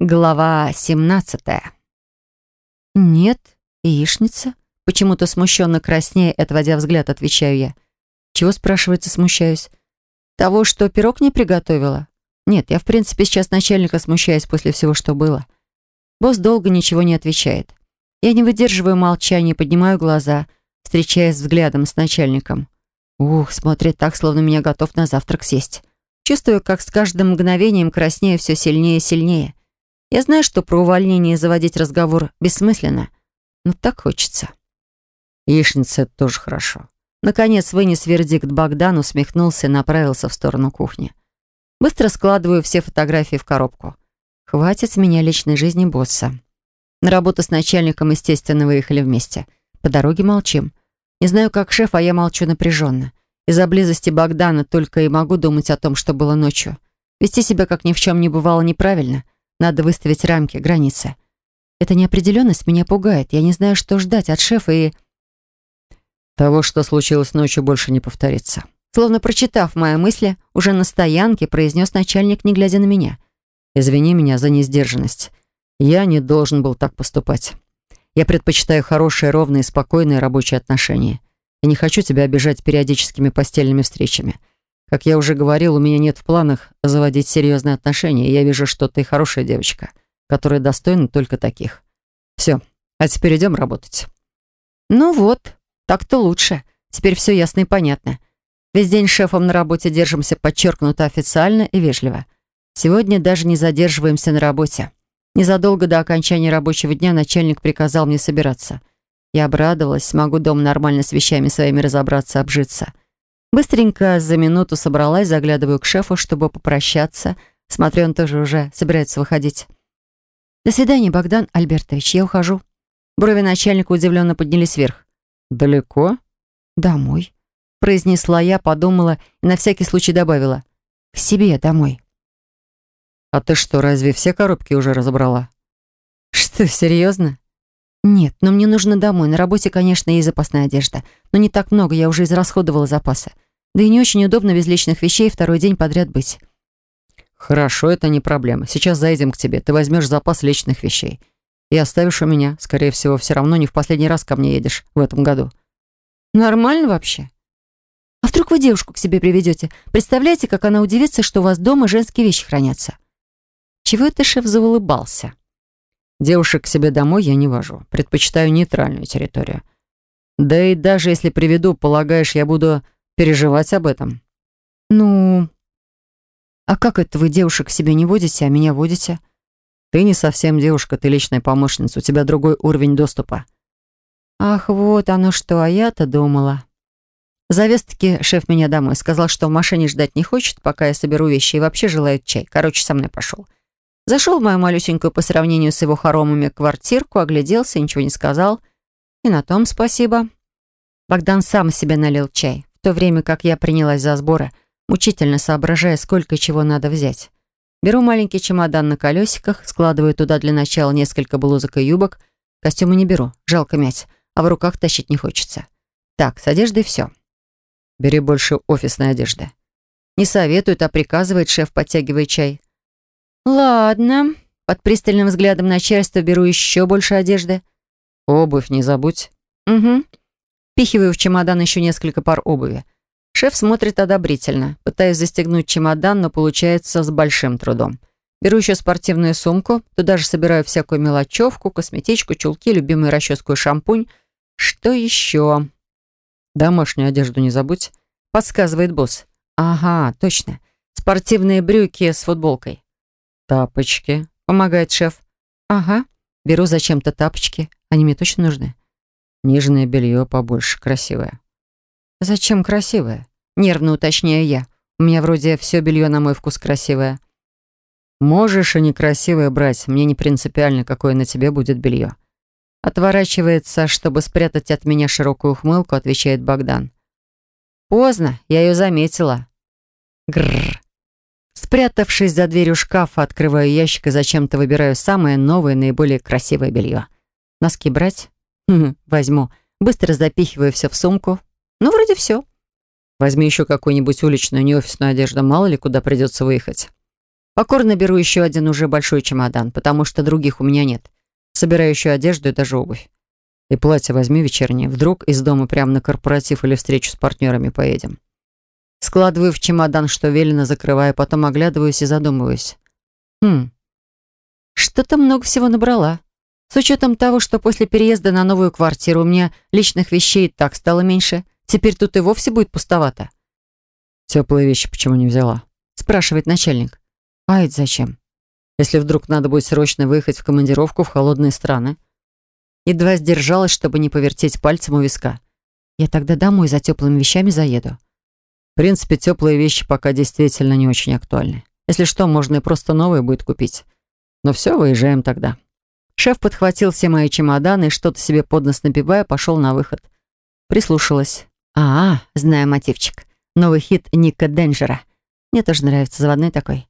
Глава 17 «Нет, яичница?» Почему-то смущенно краснее, отводя взгляд, отвечаю я. «Чего, спрашивается, смущаюсь?» «Того, что пирог не приготовила?» «Нет, я, в принципе, сейчас начальника смущаюсь после всего, что было». Босс долго ничего не отвечает. Я не выдерживаю молчания, поднимаю глаза, встречаясь взглядом с начальником. Ух, смотрит так, словно меня готов на завтрак сесть. Чувствую, как с каждым мгновением краснею все сильнее и сильнее. Я знаю, что про увольнение заводить разговор бессмысленно, но так хочется. Яичница — это тоже хорошо. Наконец вынес вердикт Богдан, усмехнулся и направился в сторону кухни. Быстро складываю все фотографии в коробку. Хватит с меня личной жизни босса. На работу с начальником, естественно, выехали вместе. По дороге молчим. Не знаю, как шеф, а я молчу напряженно. Из-за близости Богдана только и могу думать о том, что было ночью. Вести себя, как ни в чем не бывало, неправильно — надо выставить рамки, границы. Эта неопределенность меня пугает. Я не знаю, что ждать от шефа и... Того, что случилось ночью, больше не повторится. Словно прочитав мои мысли, уже на стоянке произнес начальник, не глядя на меня. «Извини меня за несдержанность. Я не должен был так поступать. Я предпочитаю хорошие, ровные, спокойные рабочие отношения. Я не хочу тебя обижать периодическими постельными встречами. Как я уже говорил, у меня нет в планах заводить серьезные отношения, и я вижу, что ты хорошая девочка, которая достойна только таких. Все, а теперь идем работать. Ну вот, так-то лучше. Теперь все ясно и понятно. Весь день шефом на работе держимся подчеркнуто официально и вежливо. Сегодня даже не задерживаемся на работе. Незадолго до окончания рабочего дня начальник приказал мне собираться. Я обрадовалась, смогу дома нормально с вещами своими разобраться, обжиться. Быстренько за минуту собралась, заглядываю к шефу, чтобы попрощаться. Смотрю, он тоже уже собирается выходить. «До свидания, Богдан Альбертович, я ухожу». Брови начальника удивленно поднялись вверх. «Далеко?» «Домой», — произнесла я, подумала и на всякий случай добавила. «К себе домой». «А ты что, разве все коробки уже разобрала?» «Что, серьезно?» «Нет, но мне нужно домой. На работе, конечно, есть запасная одежда. Но не так много, я уже израсходовала запасы. Да и не очень удобно без личных вещей второй день подряд быть». «Хорошо, это не проблема. Сейчас заедем к тебе. Ты возьмешь запас личных вещей. И оставишь у меня. Скорее всего, все равно не в последний раз ко мне едешь в этом году». «Нормально вообще?» «А вдруг вы девушку к себе приведете? Представляете, как она удивится, что у вас дома женские вещи хранятся?» Чего это шеф заулыбался? Девушек к себе домой я не вожу. Предпочитаю нейтральную территорию. Да и даже если приведу, полагаешь, я буду переживать об этом? Ну... А как это вы девушек себе не водите, а меня водите? Ты не совсем девушка, ты личная помощница. У тебя другой уровень доступа. Ах, вот оно что, а я-то думала. Завез-таки шеф меня домой. Сказал, что в машине ждать не хочет, пока я соберу вещи, и вообще желает чай. Короче, со мной пошел. Зашел в мою малюсенькую по сравнению с его хоромами квартирку, огляделся, ничего не сказал. И на том спасибо. Богдан сам себе налил чай, в то время как я принялась за сборы, мучительно соображая, сколько чего надо взять. Беру маленький чемодан на колесиках, складываю туда для начала несколько блузок и юбок. Костюмы не беру, жалко мять, а в руках тащить не хочется. Так, с одеждой все. Бери больше офисной одежды. Не советует, а приказывает шеф, подтягивая чай. «Ладно». Под пристальным взглядом начальства беру еще больше одежды. «Обувь не забудь». «Угу». Пихиваю в чемодан еще несколько пар обуви. Шеф смотрит одобрительно. Пытаюсь застегнуть чемодан, но получается с большим трудом. Беру еще спортивную сумку. Туда же собираю всякую мелочевку, косметичку, чулки, любимую расческу и шампунь. Что еще? «Домашнюю одежду не забудь», — подсказывает босс. «Ага, точно. Спортивные брюки с футболкой. «Тапочки», — помогает шеф. «Ага, беру зачем-то тапочки. Они мне точно нужны». «Нижнее белье побольше, красивое». «Зачем красивое?» Нервно уточняю я. У меня вроде все белье на мой вкус красивое. «Можешь и некрасивое брать. Мне не принципиально, какое на тебе будет белье». Отворачивается, чтобы спрятать от меня широкую ухмылку, отвечает Богдан. «Поздно, я ее заметила». Гррр. Спрятавшись за дверью шкафа, открываю ящик и зачем-то выбираю самое новое, наиболее красивое белье. Носки брать? Хм, возьму. Быстро запихиваю все в сумку. Ну, вроде все. Возьми еще какую-нибудь уличную, не офисную одежду, мало ли куда придется выехать. Покорно беру еще один уже большой чемодан, потому что других у меня нет. Собираю еще одежду и даже обувь. И платье возьми вечернее. Вдруг из дома прямо на корпоратив или встречу с партнерами поедем. Складываю в чемодан, что велено, закрываю, потом оглядываюсь и задумываюсь. Хм, что-то много всего набрала. С учетом того, что после переезда на новую квартиру у меня личных вещей так стало меньше, теперь тут и вовсе будет пустовато. «Теплые вещи почему не взяла?» спрашивает начальник. «А это зачем?» «Если вдруг надо будет срочно выехать в командировку в холодные страны». Едва сдержалась, чтобы не повертеть пальцем у виска. «Я тогда домой за теплыми вещами заеду». В принципе, теплые вещи пока действительно не очень актуальны. Если что, можно и просто новые будет купить. Но все, выезжаем тогда. Шеф подхватил все мои чемоданы и, что-то себе под нос напивая, пошел на выход. Прислушалась. А, знаю мотивчик. Новый хит Ника Денджера. Мне тоже нравится, заводной такой.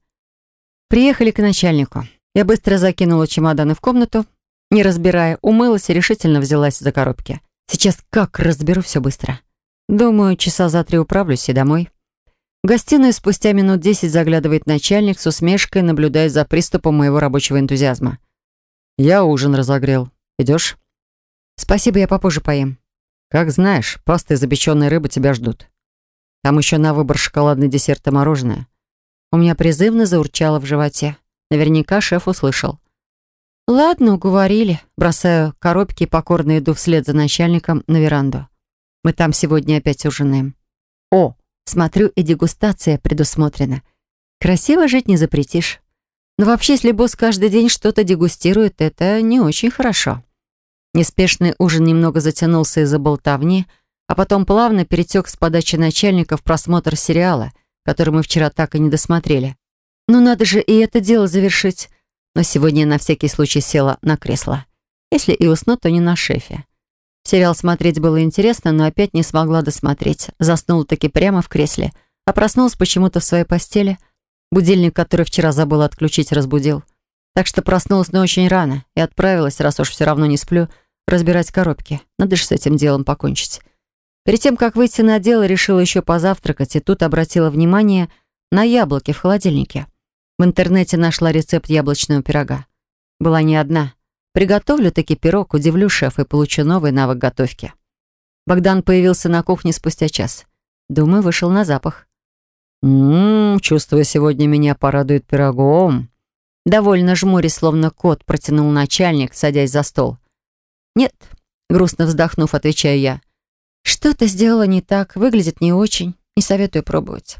Приехали к начальнику. Я быстро закинула чемоданы в комнату, не разбирая, умылась и решительно взялась за коробки. Сейчас как разберу все быстро. Думаю, часа за три управлюсь и домой. В гостиную спустя минут десять заглядывает начальник с усмешкой, наблюдая за приступом моего рабочего энтузиазма. «Я ужин разогрел. Идешь?» «Спасибо, я попозже поем». «Как знаешь, паста из запеченной рыбы тебя ждут. Там еще на выбор шоколадный десерт и мороженое». У меня призывно заурчало в животе. Наверняка шеф услышал. «Ладно, уговорили». Бросаю коробки и покорно иду вслед за начальником на веранду. Мы там сегодня опять ужинаем. О, смотрю, и дегустация предусмотрена. Красиво жить не запретишь. Но вообще, если босс каждый день что-то дегустирует, это не очень хорошо. Неспешный ужин немного затянулся из-за болтовни, а потом плавно перетек с подачи начальника в просмотр сериала, который мы вчера так и не досмотрели. Ну надо же и это дело завершить. Но сегодня я на всякий случай села на кресло. Если и усну, то не на шефе. Сериал смотреть было интересно, но опять не смогла досмотреть. Заснула таки прямо в кресле, а проснулась почему-то в своей постели — Будильник, который вчера забыла отключить, разбудил. Так что проснулась, но очень рано, и отправилась, раз уж все равно не сплю, разбирать коробки. Надо же с этим делом покончить. Перед тем, как выйти на дело, решила еще позавтракать, и тут обратила внимание на яблоки в холодильнике. В интернете нашла рецепт яблочного пирога. Была не одна. Приготовлю таки пирог, удивлю шефа и получу новый навык готовки. Богдан появился на кухне спустя час. Думаю, вышел на запах. «Ммм, чувствую, сегодня меня порадует пирогом». Довольно жмурясь, словно кот, протянул начальник, садясь за стол. «Нет», — грустно вздохнув, отвечаю я. «Что-то сделала не так, выглядит не очень, не советую пробовать».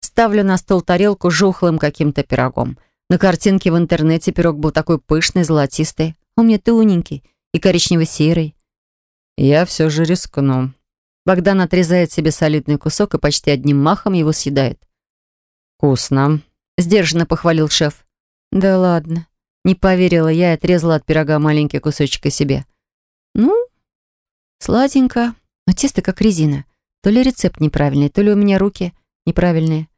Ставлю на стол тарелку с жухлым каким-то пирогом. На картинке в интернете пирог был такой пышный, золотистый, у меня тоненький и коричнево-серый. «Я все же рискну», Богдан отрезает себе солидный кусок и почти одним махом его съедает. «Вкусно», — сдержанно похвалил шеф. «Да ладно». Не поверила я и отрезала от пирога маленький кусочек и себе. «Ну, сладенько, но тесто как резина. То ли рецепт неправильный, то ли у меня руки неправильные».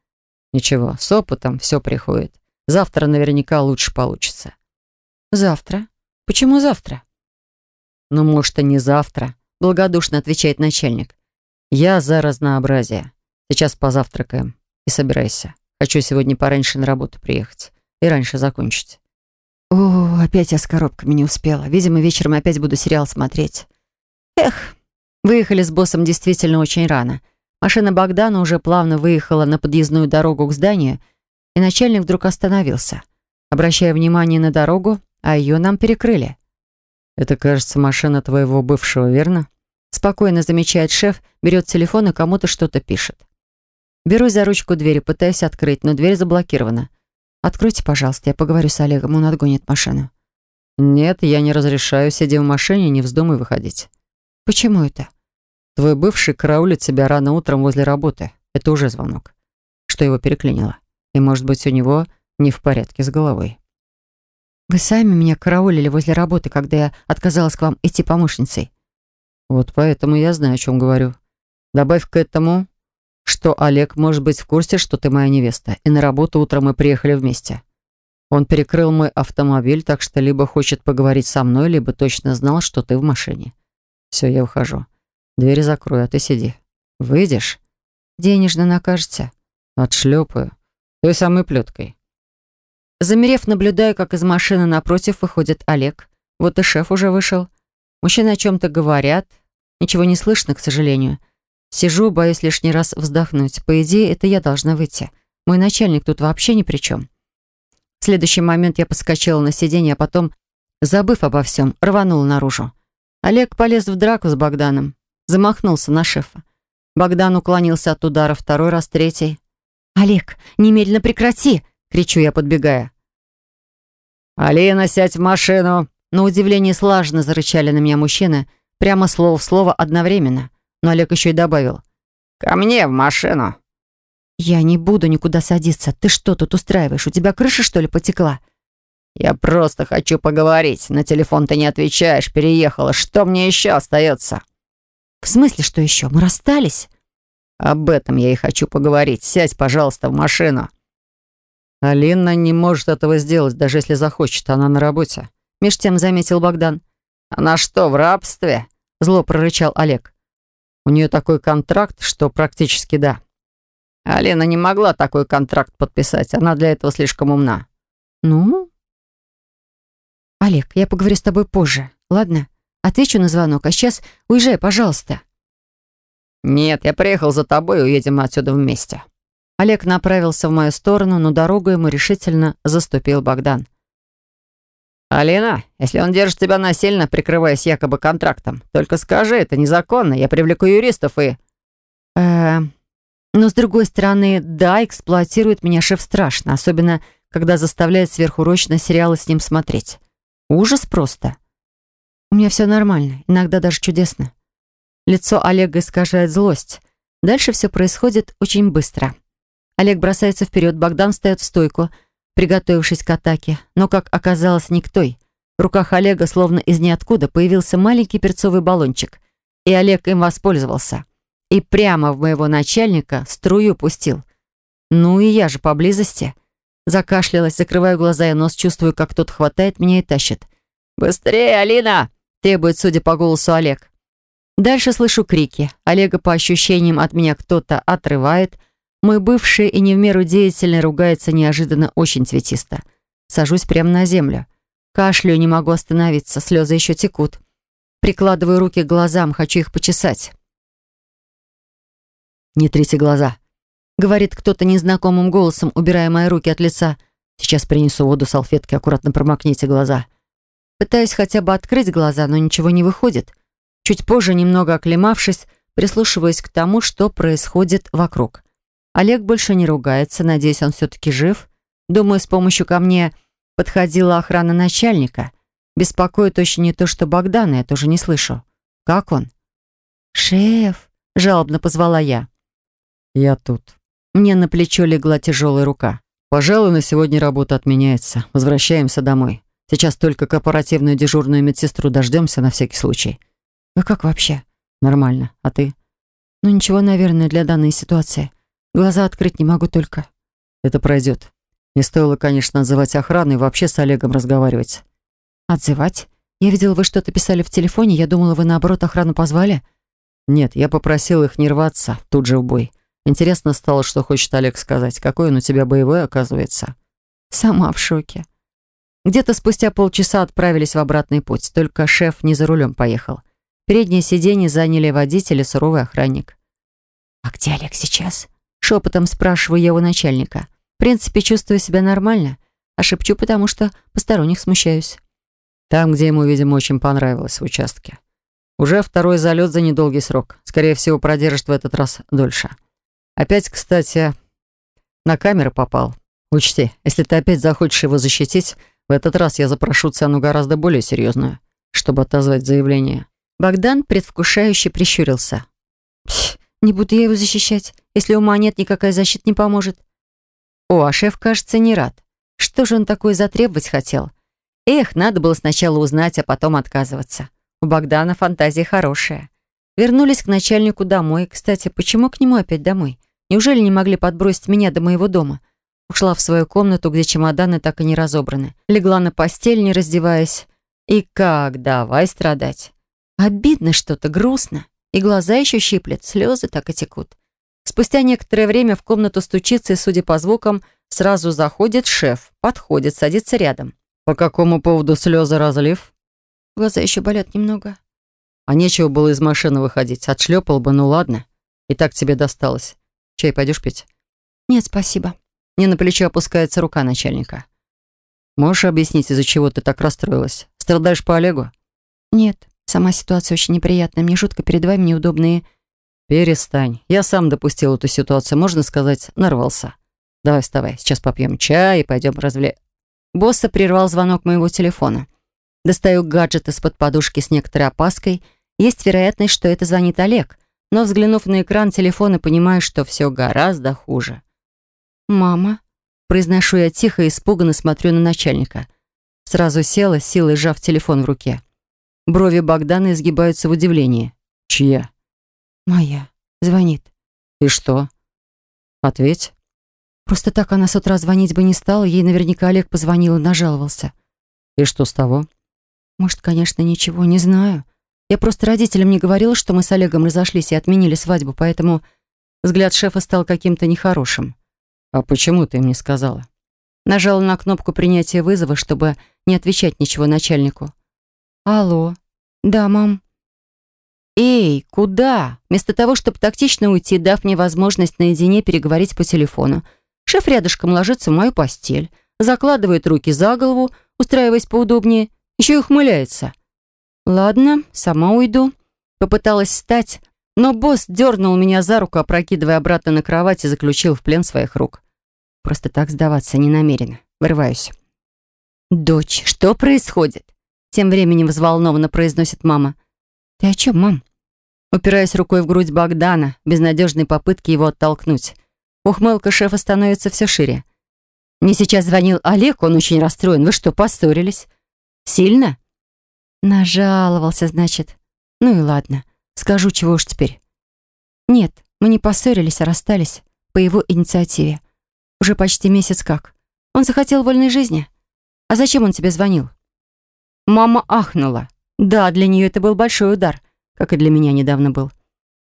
«Ничего, с опытом все приходит. Завтра наверняка лучше получится». «Завтра? Почему завтра?» «Ну, может, и не завтра», благодушно отвечает начальник. «Я за разнообразие. Сейчас позавтракаем и собирайся. Хочу сегодня пораньше на работу приехать и раньше закончить». О, опять я с коробками не успела. Видимо, вечером опять буду сериал смотреть. Эх, выехали с боссом действительно очень рано. Машина Богдана уже плавно выехала на подъездную дорогу к зданию, и начальник вдруг остановился. Обращая внимание на дорогу, а ее нам перекрыли. «Это, кажется, машина твоего бывшего, верно?» Спокойно замечает шеф, берет телефон и кому-то что-то пишет. Берусь за ручку двери, пытаюсь открыть, но дверь заблокирована. «Откройте, пожалуйста, я поговорю с Олегом, он отгонит машину». «Нет, я не разрешаю, сиди в машине, не вздумай выходить». «Почему это?» «Твой бывший караулит тебя рано утром возле работы. Это уже звонок. Что его переклинило. И, может быть, у него не в порядке с головой». «Вы сами меня караулили возле работы, когда я отказалась к вам идти помощницей». Вот поэтому я знаю, о чем говорю. Добавь к этому, что Олег может быть в курсе, что ты моя невеста, и на работу утром мы приехали вместе. Он перекрыл мой автомобиль, так что либо хочет поговорить со мной, либо точно знал, что ты в машине. Все, я ухожу. Двери закрою, а ты сиди. Выйдешь? Денежно накажете. Отшлепаю. Той самой плеткой. Замерев, наблюдаю, как из машины напротив выходит Олег. Вот и шеф уже вышел. Мужчины о чем-то говорят. Ничего не слышно, к сожалению. Сижу, боюсь лишний раз вздохнуть. По идее, это я должна выйти. Мой начальник тут вообще ни при чем. В следующий момент я подскочила на сиденье, а потом, забыв обо всем, рванула наружу. Олег полез в драку с Богданом. Замахнулся на шефа. Богдан уклонился от удара второй раз, третий. «Олег, немедленно прекрати!» — кричу я, подбегая. «Алина, сядь в машину!» На удивление слаженно зарычали на меня мужчины, прямо слово в слово одновременно. Но Олег еще и добавил. «Ко мне в машину!» «Я не буду никуда садиться. Ты что тут устраиваешь? У тебя крыша, что ли, потекла?» «Я просто хочу поговорить. На телефон ты не отвечаешь. Переехала. Что мне еще остается?» «В смысле, что еще? Мы расстались?» «Об этом я и хочу поговорить. Сядь, пожалуйста, в машину». Алина не может этого сделать, даже если захочет. Она на работе. Меж тем заметил Богдан. «Она что, в рабстве?» Зло прорычал Олег. «У нее такой контракт, что практически да». Алина не могла такой контракт подписать. Она для этого слишком умна. «Ну?» «Олег, я поговорю с тобой позже, ладно? Отвечу на звонок, а сейчас уезжай, пожалуйста». «Нет, я приехал за тобой, уедем отсюда вместе». Олег направился в мою сторону, но дорогу ему решительно заступил Богдан. «Алина, если он держит тебя насильно, прикрываясь якобы контрактом, только скажи, это незаконно, я привлеку юристов и...» «Э, но, с другой стороны, да, эксплуатирует меня шеф страшно, особенно, когда заставляет сверхурочно сериалы с ним смотреть. Ужас просто. У меня все нормально, иногда даже чудесно. Лицо Олега искажает злость. Дальше все происходит очень быстро. Олег бросается вперед, Богдан встает в стойку, приготовившись к атаке. Но, как оказалось, никто. В руках Олега, словно из ниоткуда, появился маленький перцовый баллончик. И Олег им воспользовался и прямо в моего начальника струю пустил. Ну и я же поблизости. Закашлялась, закрываю глаза и нос, чувствую, как кто-то хватает меня и тащит. «Быстрее, Алина!» — требует, судя по голосу, Олег. Дальше слышу крики. Олега, по ощущениям, от меня кто-то отрывает. Мой бывший и не в меру деятельный ругается неожиданно очень цветисто. Сажусь прямо на землю. Кашляю, не могу остановиться, слезы еще текут. Прикладываю руки к глазам, хочу их почесать. «Не трите глаза», — говорит кто-то незнакомым голосом, убирая мои руки от лица. «Сейчас принесу воду, салфетки, аккуратно промокните глаза». Пытаюсь хотя бы открыть глаза, но ничего не выходит. Чуть позже, немного оклемавшись, прислушиваюсь к тому, что происходит вокруг. Олег больше не ругается, надеюсь, он все-таки жив. Думаю, с помощью ко мне подходила охрана начальника. Беспокоит очень не то, что Богдана, я тоже не слышу. Как он? «Шеф!» — жалобно позвала я. «Я тут». Мне на плечо легла тяжелая рука. «Пожалуй, на сегодня работа отменяется. Возвращаемся домой. Сейчас только корпоративную дежурную медсестру дождемся на всякий случай». «Вы как вообще?» «Нормально. А ты?» «Ну ничего, наверное, для данной ситуации. Глаза открыть не могу только». «Это пройдет. Не стоило, конечно, отзывать охрану и вообще с Олегом разговаривать». «Отзывать? Я видела, вы что-то писали в телефоне. Я думала, вы, наоборот, охрану позвали». «Нет, я попросил их не рваться тут же в бой. Интересно стало, что хочет Олег сказать. Какой он у тебя боевой, оказывается. Сама в шоке. Где-то спустя полчаса отправились в обратный путь. Только шеф не за рулем поехал. Переднее сиденье заняли водитель и суровый охранник. «А где Олег сейчас?» Шепотом спрашиваю я у начальника. В принципе, чувствую себя нормально, а шепчу, потому что посторонних смущаюсь. Там, где ему, видимо, очень понравилось в участке. Уже второй залет за недолгий срок. Скорее всего, продержит в этот раз дольше. Опять, кстати, на камеры попал. Учти, если ты опять захочешь его защитить, в этот раз я запрошу цену гораздо более серьезную, чтобы отозвать заявление». Богдан предвкушающе прищурился. «Не буду я его защищать. Если ума нет, никакая защита не поможет». О, а шеф, кажется, не рад. Что же он такое затребовать хотел? Эх, надо было сначала узнать, а потом отказываться. У Богдана фантазия хорошая. Вернулись к начальнику домой. Кстати, почему к нему опять домой? Неужели не могли подбросить меня до моего дома? Ушла в свою комнату, где чемоданы так и не разобраны. Легла на постель, не раздеваясь. И как давай страдать. Обидно что-то, грустно. И глаза еще щиплет, слезы так и текут. Спустя некоторое время в комнату стучится и, судя по звукам, Сразу заходит шеф, подходит, садится рядом. По какому поводу слезы разлив? Глаза еще болят немного. А нечего было из машины выходить. Отшлепал бы, ну ладно. И так тебе досталось. Чай пойдешь пить? Нет, спасибо. Мне на плечо опускается рука начальника. Можешь объяснить, из-за чего ты так расстроилась? Страдаешь по Олегу? Нет, сама ситуация очень неприятная. Мне жутко перед вами неудобные. Перестань. Я сам допустил эту ситуацию, можно сказать, нарвался. Давай вставай, сейчас попьем чай и пойдем развле... Босса прервал звонок моего телефона. Достаю гаджет из-под подушки с некоторой опаской. Есть вероятность, что это звонит Олег. Но, взглянув на экран телефона, понимаю, что все гораздо хуже. «Мама?» Произношу я тихо и испуганно смотрю на начальника. Сразу села, силой сжав телефон в руке. Брови Богдана изгибаются в удивлении. «Чья?» «Моя. Звонит». «И что?» «Ответь». Просто так она с утра звонить бы не стала, ей наверняка Олег позвонил и нажаловался. «И что с того?» Может, конечно, ничего, не знаю. Я просто родителям не говорила, что мы с Олегом разошлись и отменили свадьбу, поэтому взгляд шефа стал каким-то нехорошим. «А почему ты им не сказала?» Нажала на кнопку принятия вызова, чтобы не отвечать ничего начальнику. «Алло. Да, мам». «Эй, куда?» Вместо того, чтобы тактично уйти, дав мне возможность наедине переговорить по телефону, шеф рядышком ложится в мою постель, закладывает руки за голову, устраиваясь поудобнее, еще и ухмыляется. «Ладно, сама уйду». Попыталась встать, но босс дернул меня за руку, опрокидывая обратно на кровать и заключил в плен своих рук. Просто так сдаваться не намерена. Вырываюсь. «Дочь, что происходит?» Тем временем взволнованно произносит мама. «Ты о чем, мам?» Упираясь рукой в грудь Богдана, безнадежной попытки его оттолкнуть. Ухмылка шефа становится все шире. «Мне сейчас звонил Олег, он очень расстроен. Вы что, поссорились?» Сильно? Нажаловался, значит. Ну и ладно. Скажу, чего уж теперь. Нет, мы не поссорились, а расстались. По его инициативе. Уже почти месяц как. Он захотел вольной жизни. А зачем он тебе звонил? Мама ахнула. Да, для нее это был большой удар, как и для меня недавно был.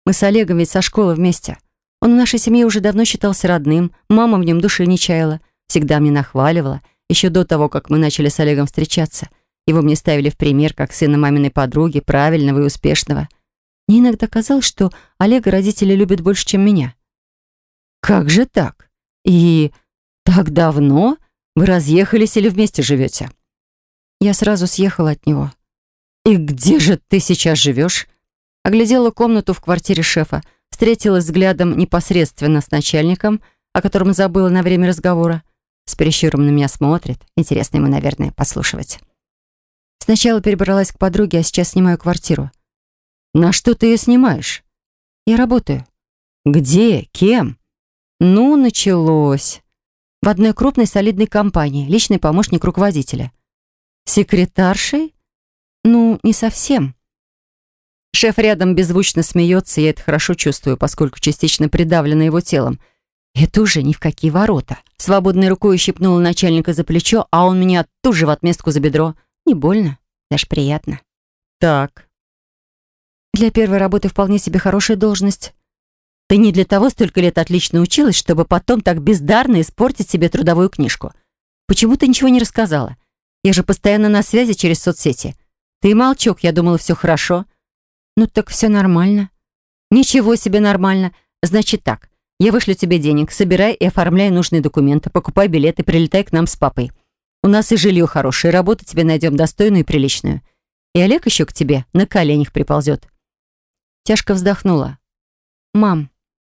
Мы с Олегом ведь со школы вместе. Он в нашей семье уже давно считался родным, мама в нем души не чаяла, всегда мне нахваливала, еще до того, как мы начали с Олегом встречаться — его мне ставили в пример как сына маминой подруги, правильного и успешного. Мне иногда казалось, что Олега родители любят больше, чем меня. Как же так? И так давно вы разъехались или вместе живете? Я сразу съехала от него. И где же ты сейчас живешь? Оглядела комнату в квартире шефа, встретилась взглядом непосредственно с начальником, о котором забыла на время разговора. С прищуром на меня смотрит. Интересно ему, наверное, послушивать. Сначала перебралась к подруге, а сейчас снимаю квартиру. На что ты ее снимаешь? Я работаю. Где? Кем? Ну, началось. В одной крупной солидной компании, личный помощник руководителя. Секретаршей? Ну, не совсем. Шеф рядом беззвучно смеется, я это хорошо чувствую, поскольку частично придавлена его телом. Это уже ни в какие ворота. Свободной рукой щипнула начальника за плечо, а он меня тут же в отместку за бедро. Не больно, даже приятно. Так. Для первой работы вполне себе хорошая должность. Ты не для того столько лет отлично училась, чтобы потом так бездарно испортить себе трудовую книжку. Почему ты ничего не рассказала? Я же постоянно на связи через соцсети. Ты молчок, я думала, все хорошо. Ну так все нормально. Ничего себе нормально. Значит так, я вышлю тебе денег, собирай и оформляй нужные документы, покупай билеты, прилетай к нам с папой. У нас и жилье хорошее, работу тебе найдем достойную и приличную. И Олег еще к тебе на коленях приползет». Тяжко вздохнула. «Мам,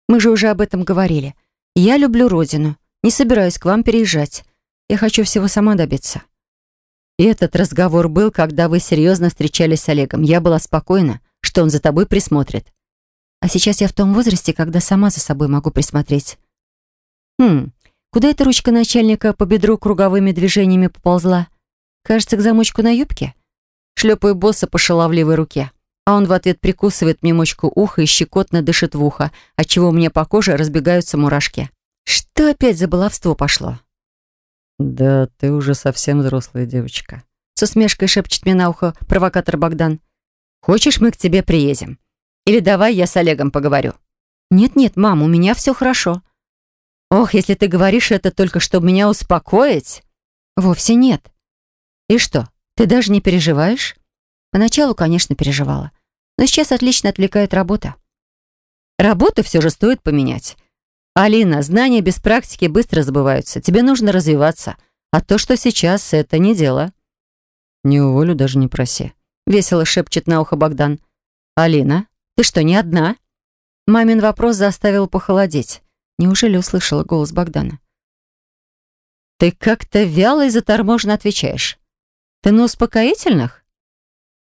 мы же уже об этом говорили. Я люблю родину. Не собираюсь к вам переезжать. Я хочу всего сама добиться». И этот разговор был, когда вы серьезно встречались с Олегом. Я была спокойна, что он за тобой присмотрит. А сейчас я в том возрасте, когда сама за собой могу присмотреть. Хм, Куда эта ручка начальника по бедру круговыми движениями поползла? Кажется, к замочку на юбке. Шлепаю босса по шаловливой руке. А он в ответ прикусывает мне мочку уха и щекотно дышит в ухо, отчего меня по коже разбегаются мурашки. Что опять за баловство пошло? «Да ты уже совсем взрослая девочка», — с усмешкой шепчет мне на ухо провокатор Богдан. «Хочешь, мы к тебе приедем? Или давай я с Олегом поговорю?» «Нет-нет, мам, у меня все хорошо». Ох, если ты говоришь это только, чтобы меня успокоить. Вовсе нет. И что, ты даже не переживаешь? Поначалу, конечно, переживала. Но сейчас отлично отвлекает работа. Работу все же стоит поменять. Алина, знания без практики быстро забываются. Тебе нужно развиваться. А то, что сейчас, это не дело. Не уволю, даже не проси. Весело шепчет на ухо Богдан. Алина, ты что, не одна? Мамин вопрос заставил похолодеть. Неужели услышала голос Богдана? «Ты как-то вяло и заторможенно отвечаешь. Ты на успокоительных?»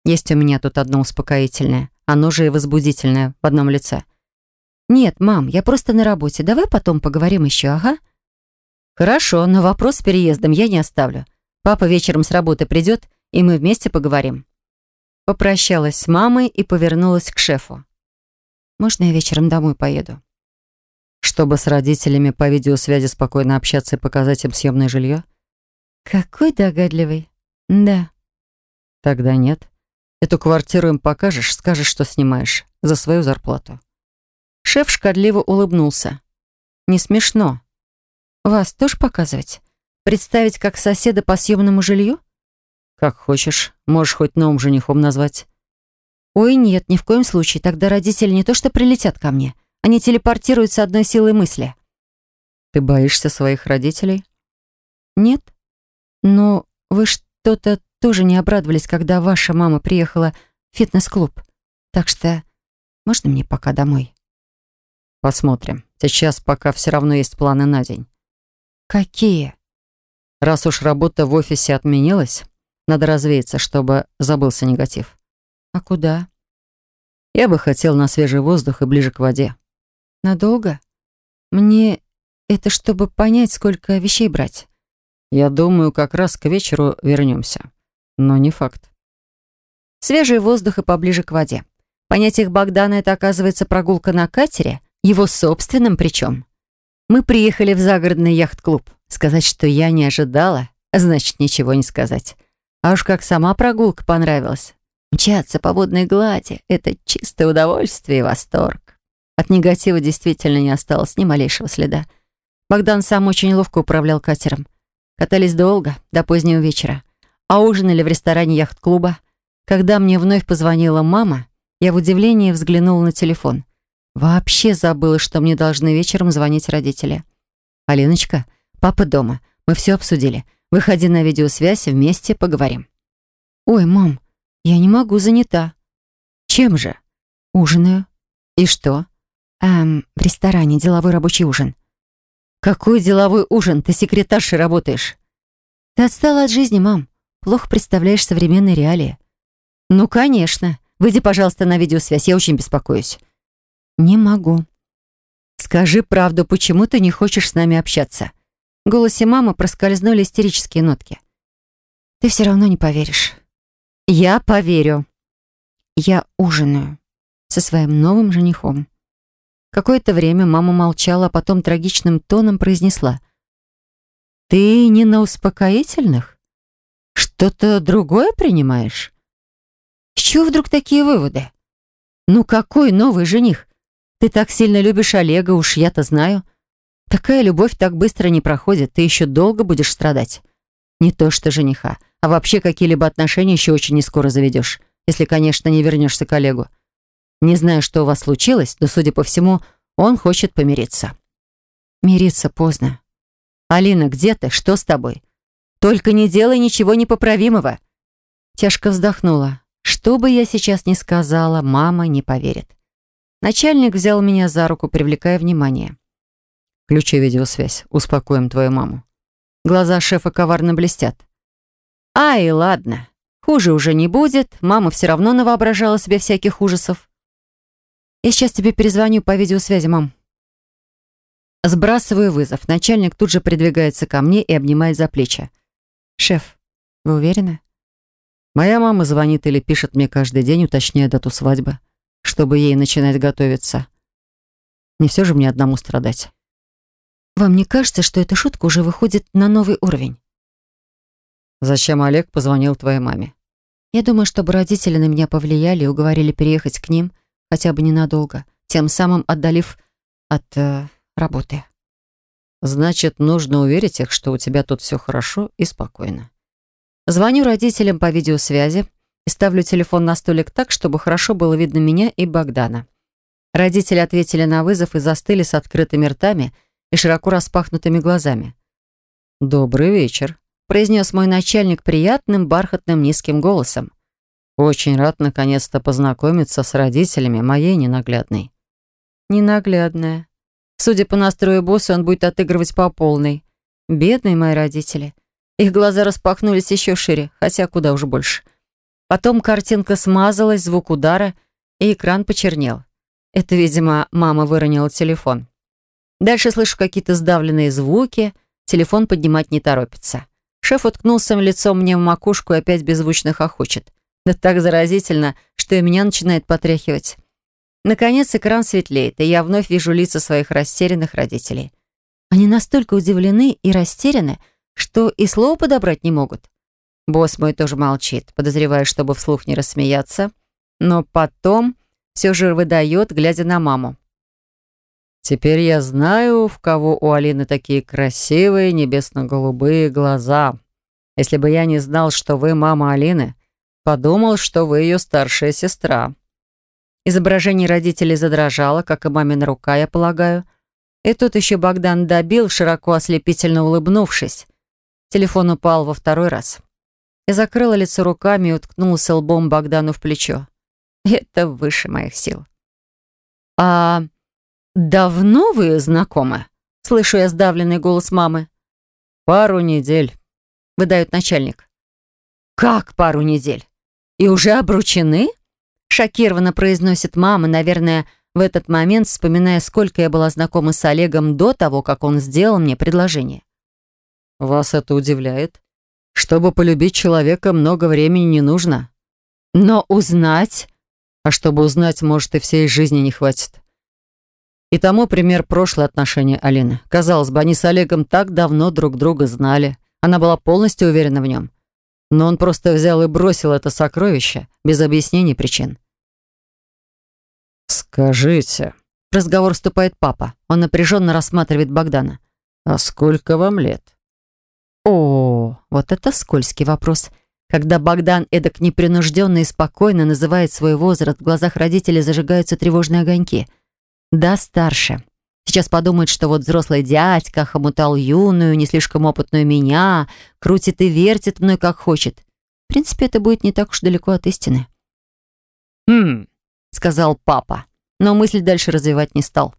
«Есть у меня тут одно успокоительное, оно же и возбудительное в одном лице». «Нет, мам, я просто на работе. Давай потом поговорим еще, ага?» «Хорошо, но вопрос с переездом я не оставлю. Папа вечером с работы придет, и мы вместе поговорим». Попрощалась с мамой и повернулась к шефу. «Можно я вечером домой поеду?» Чтобы с родителями по видеосвязи спокойно общаться и показать им съемное жилье? Какой догадливый. Да. Тогда нет. Эту квартиру им покажешь, скажешь, что снимаешь. За свою зарплату. Шеф шкодливо улыбнулся. Не смешно. Вас тоже показывать? Представить как соседа по съемному жилью? Как хочешь. Можешь хоть новым женихом назвать. Ой, нет, ни в коем случае. Тогда родители не то что прилетят ко мне, они телепортируются одной силой мысли. Ты боишься своих родителей? Нет. Но вы что-то тоже не обрадовались, когда ваша мама приехала в фитнес-клуб. Так что можно мне пока домой? Посмотрим. Сейчас пока все равно есть планы на день. Какие? Раз уж работа в офисе отменилась, надо развеяться, чтобы забылся негатив. А куда? Я бы хотел на свежий воздух и ближе к воде. Надолго? Мне это чтобы понять, сколько вещей брать. Я думаю, как раз к вечеру вернемся. Но не факт. Свежий воздух и поближе к воде. Понятиях Богдана это, оказывается, прогулка на катере, его собственном причем. Мы приехали в загородный яхт-клуб. Сказать, что я не ожидала, значит, ничего не сказать. А уж как сама прогулка понравилась. Мчаться по водной глади — это чистое удовольствие и восторг. От негатива действительно не осталось ни малейшего следа. Богдан сам очень ловко управлял катером. Катались долго, до позднего вечера. А ужинали в ресторане яхт-клуба. Когда мне вновь позвонила мама, я в удивлении взглянула на телефон. Вообще забыла, что мне должны вечером звонить родители. «Алиночка, папа дома. Мы все обсудили. Выходи на видеосвязь, вместе поговорим». «Ой, мам, я не могу, занята». «Чем же?» «Ужинаю». «И что?» «Эм, в ресторане деловой рабочий ужин». «Какой деловой ужин? Ты секретаршей работаешь». «Ты отстала от жизни, мам. Плохо представляешь современные реалии». «Ну, конечно. Выйди, пожалуйста, на видеосвязь. Я очень беспокоюсь». «Не могу». «Скажи правду, почему ты не хочешь с нами общаться?» В голосе мамы проскользнули истерические нотки. «Ты все равно не поверишь». «Я поверю». «Я ужинаю со своим новым женихом». Какое-то время мама молчала, а потом трагичным тоном произнесла. «Ты не на успокоительных? Что-то другое принимаешь?» «С чего вдруг такие выводы?» «Ну какой новый жених? Ты так сильно любишь Олега, уж я-то знаю. Такая любовь так быстро не проходит, ты еще долго будешь страдать. Не то что жениха, а вообще какие-либо отношения еще очень не скоро заведешь, если, конечно, не вернешься к Олегу. Не знаю, что у вас случилось, но, судя по всему, он хочет помириться. Мириться поздно. Алина, где ты? Что с тобой? Только не делай ничего непоправимого. Тяжко вздохнула. Что бы я сейчас ни сказала, мама не поверит. Начальник взял меня за руку, привлекая внимание. «Включи видеосвязь. Успокоим твою маму». Глаза шефа коварно блестят. «Ай, ладно. Хуже уже не будет. Мама все равно навоображала себе всяких ужасов. Я сейчас тебе перезвоню по видеосвязи, мам. Сбрасываю вызов. Начальник тут же придвигается ко мне и обнимает за плечи. «Шеф, вы уверены?» Моя мама звонит или пишет мне каждый день, уточняя дату свадьбы, чтобы ей начинать готовиться. Не все же мне одному страдать. Вам не кажется, что эта шутка уже выходит на новый уровень? Зачем Олег позвонил твоей маме? Я думаю, чтобы родители на меня повлияли и уговорили переехать к ним, хотя бы ненадолго, тем самым отдалив от э, работы. Значит, нужно уверить их, что у тебя тут все хорошо и спокойно. Звоню родителям по видеосвязи и ставлю телефон на столик так, чтобы хорошо было видно меня и Богдана. Родители ответили на вызов и застыли с открытыми ртами и широко распахнутыми глазами. «Добрый вечер», — произнес мой начальник приятным, бархатным, низким голосом. «Очень рад наконец-то познакомиться с родителями моей ненаглядной». «Ненаглядная. Судя по настрою босса, он будет отыгрывать по полной. Бедные мои родители. Их глаза распахнулись еще шире, хотя куда уже больше. Потом картинка смазалась, звук удара, и экран почернел. Это, видимо, мама выронила телефон. Дальше слышу какие-то сдавленные звуки, телефон поднимать не торопится. Шеф уткнулся лицом мне в макушку и опять беззвучно хохочет. Да так заразительно, что и меня начинает потряхивать. Наконец экран светлеет, и я вновь вижу лица своих растерянных родителей. Они настолько удивлены и растеряны, что и слова подобрать не могут. Босс мой тоже молчит, подозревая, чтобы вслух не рассмеяться, но потом все же выдает, глядя на маму. «Теперь я знаю, в кого у Алины такие красивые небесно-голубые глаза. Если бы я не знал, что вы мама Алины, подумал, что вы ее старшая сестра». Изображение родителей задрожало, как и мамина рука, я полагаю. И тут еще Богдан добил, широко ослепительно улыбнувшись. Телефон упал во второй раз. Я закрыла лицо руками и уткнулся лбом Богдану в плечо. Это выше моих сил. «А давно вы знакомы?» Слышу я сдавленный голос мамы. «Пару недель», — выдает начальник. «Как пару недель? И уже обручены?» Шокированно произносит мама, наверное, в этот момент вспоминая, сколько я была знакома с Олегом до того, как он сделал мне предложение. «Вас это удивляет? Чтобы полюбить человека, много времени не нужно. Но узнать...» А чтобы узнать, может, и всей жизни не хватит. И тому пример прошлые отношения Алины. Казалось бы, они с Олегом так давно друг друга знали. Она была полностью уверена в нем. Но он просто взял и бросил это сокровище без объяснений причин. «Скажите...» В разговор вступает папа. Он напряженно рассматривает Богдана. «А сколько вам лет?» О, вот это скользкий вопрос. Когда Богдан эдак непринужденно и спокойно называет свой возраст, в глазах родителей зажигаются тревожные огоньки. Да, старше. Сейчас подумает, что вот взрослый дядька хомутал юную, не слишком опытную меня, крутит и вертит мной как хочет. В принципе, это будет не так уж далеко от истины. «Хм», — сказал папа но мысль дальше развивать не стал.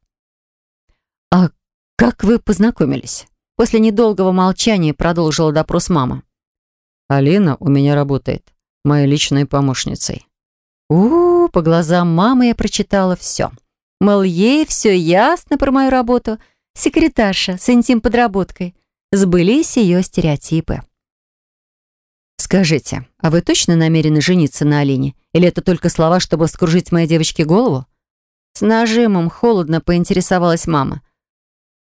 «А как вы познакомились?» После недолгого молчания продолжила допрос мама. «Алина у меня работает, моей личной помощницей». У, -у, у по глазам мамы я прочитала все. Мол, ей все ясно про мою работу. Секретарша с интим-подработкой. Сбылись ее стереотипы. «Скажите, а вы точно намерены жениться на Алине? Или это только слова, чтобы вскружить моей девочке голову?» С нажимом холодно поинтересовалась мама.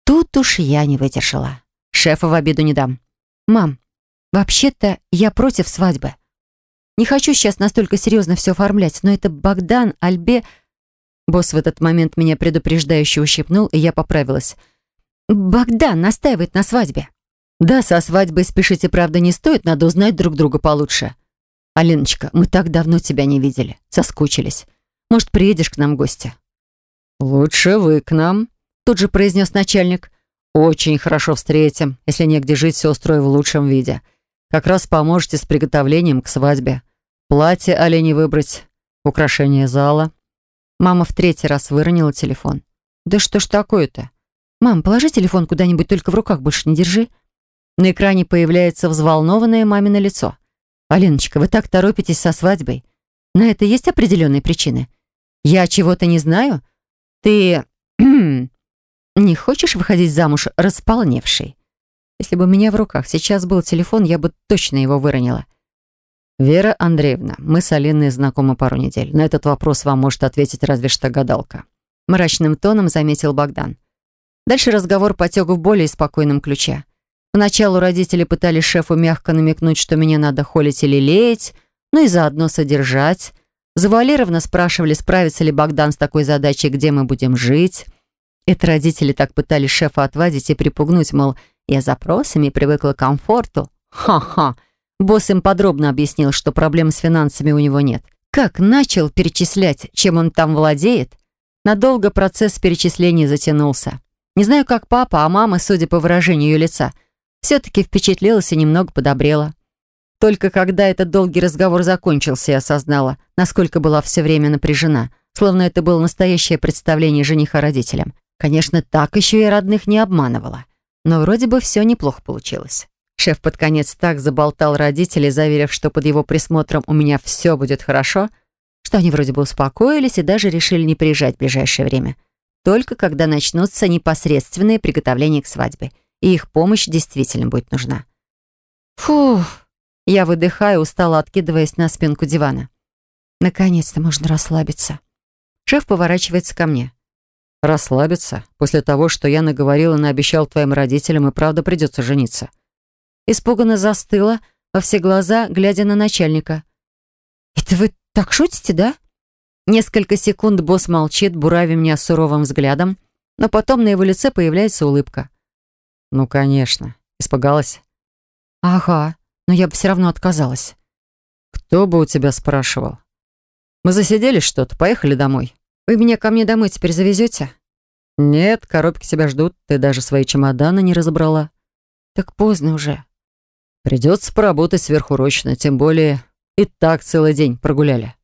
Тут уж я не выдержала. Шефа в обиду не дам. «Мам, вообще-то я против свадьбы. Не хочу сейчас настолько серьезно все оформлять, но это Богдан, Альбе...» Босс в этот момент меня предупреждающе ущипнул, и я поправилась. «Богдан настаивает на свадьбе». «Да, со свадьбой спешите, правда, не стоит, надо узнать друг друга получше». «Алиночка, мы так давно тебя не видели, соскучились. Может, приедешь к нам в гости?» «Лучше вы к нам», — тут же произнес начальник. «Очень хорошо встретим. Если негде жить, все устрою в лучшем виде. Как раз поможете с приготовлением к свадьбе. Платье олени выбрать, украшение зала». Мама в третий раз выронила телефон. «Да что ж такое-то? Мам, положи телефон куда-нибудь, только в руках больше не держи». На экране появляется взволнованное мамино лицо. «Алиночка, вы так торопитесь со свадьбой. На это есть определенные причины? Я чего-то не знаю?» Ты не хочешь выходить замуж располневший? Если бы у меня в руках сейчас был телефон, я бы точно его выронила. Вера Андреевна, мы с Алиной знакомы пару недель. На этот вопрос вам может ответить разве что гадалка. Мрачным тоном заметил Богдан. Дальше разговор потек в более спокойном ключе. Поначалу родители пытались шефу мягко намекнуть, что меня надо холить или леять, ну и заодно содержать. Завуалированно спрашивали, справится ли Богдан с такой задачей, где мы будем жить. Это родители так пытались шефа отвадить и припугнуть, мол, я запросами привыкла к комфорту. Ха-ха. Босс им подробно объяснил, что проблем с финансами у него нет. Как начал перечислять, чем он там владеет, надолго процесс перечислений затянулся. Не знаю, как папа, а мама, судя по выражению ее лица, все-таки впечатлилась и немного подобрела. Только когда этот долгий разговор закончился, я осознала, насколько была все время напряжена, словно это было настоящее представление жениха родителям. Конечно, так еще и родных не обманывала. Но вроде бы все неплохо получилось. Шеф под конец так заболтал родителей, заверив, что под его присмотром у меня все будет хорошо, что они вроде бы успокоились и даже решили не приезжать в ближайшее время. Только когда начнутся непосредственные приготовления к свадьбе, и их помощь действительно будет нужна. Фух, я выдыхаю, устало откидываясь на спинку дивана. Наконец-то можно расслабиться. Шеф поворачивается ко мне. Расслабиться? После того, что я наговорил и наобещал твоим родителям, и правда придется жениться. Испуганно застыла, во все глаза, глядя на начальника. «Это вы так шутите, да?» Несколько секунд босс молчит, буравя меня суровым взглядом, но потом на его лице появляется улыбка. «Ну, конечно. Испугалась?» «Ага, но я бы все равно отказалась». «Кто бы у тебя спрашивал?» «Мы засиделись что-то, поехали домой». «Вы меня ко мне домой теперь завезете?» «Нет, коробки тебя ждут, ты даже свои чемоданы не разобрала». «Так поздно уже». «Придется поработать сверхурочно, тем более и так целый день прогуляли».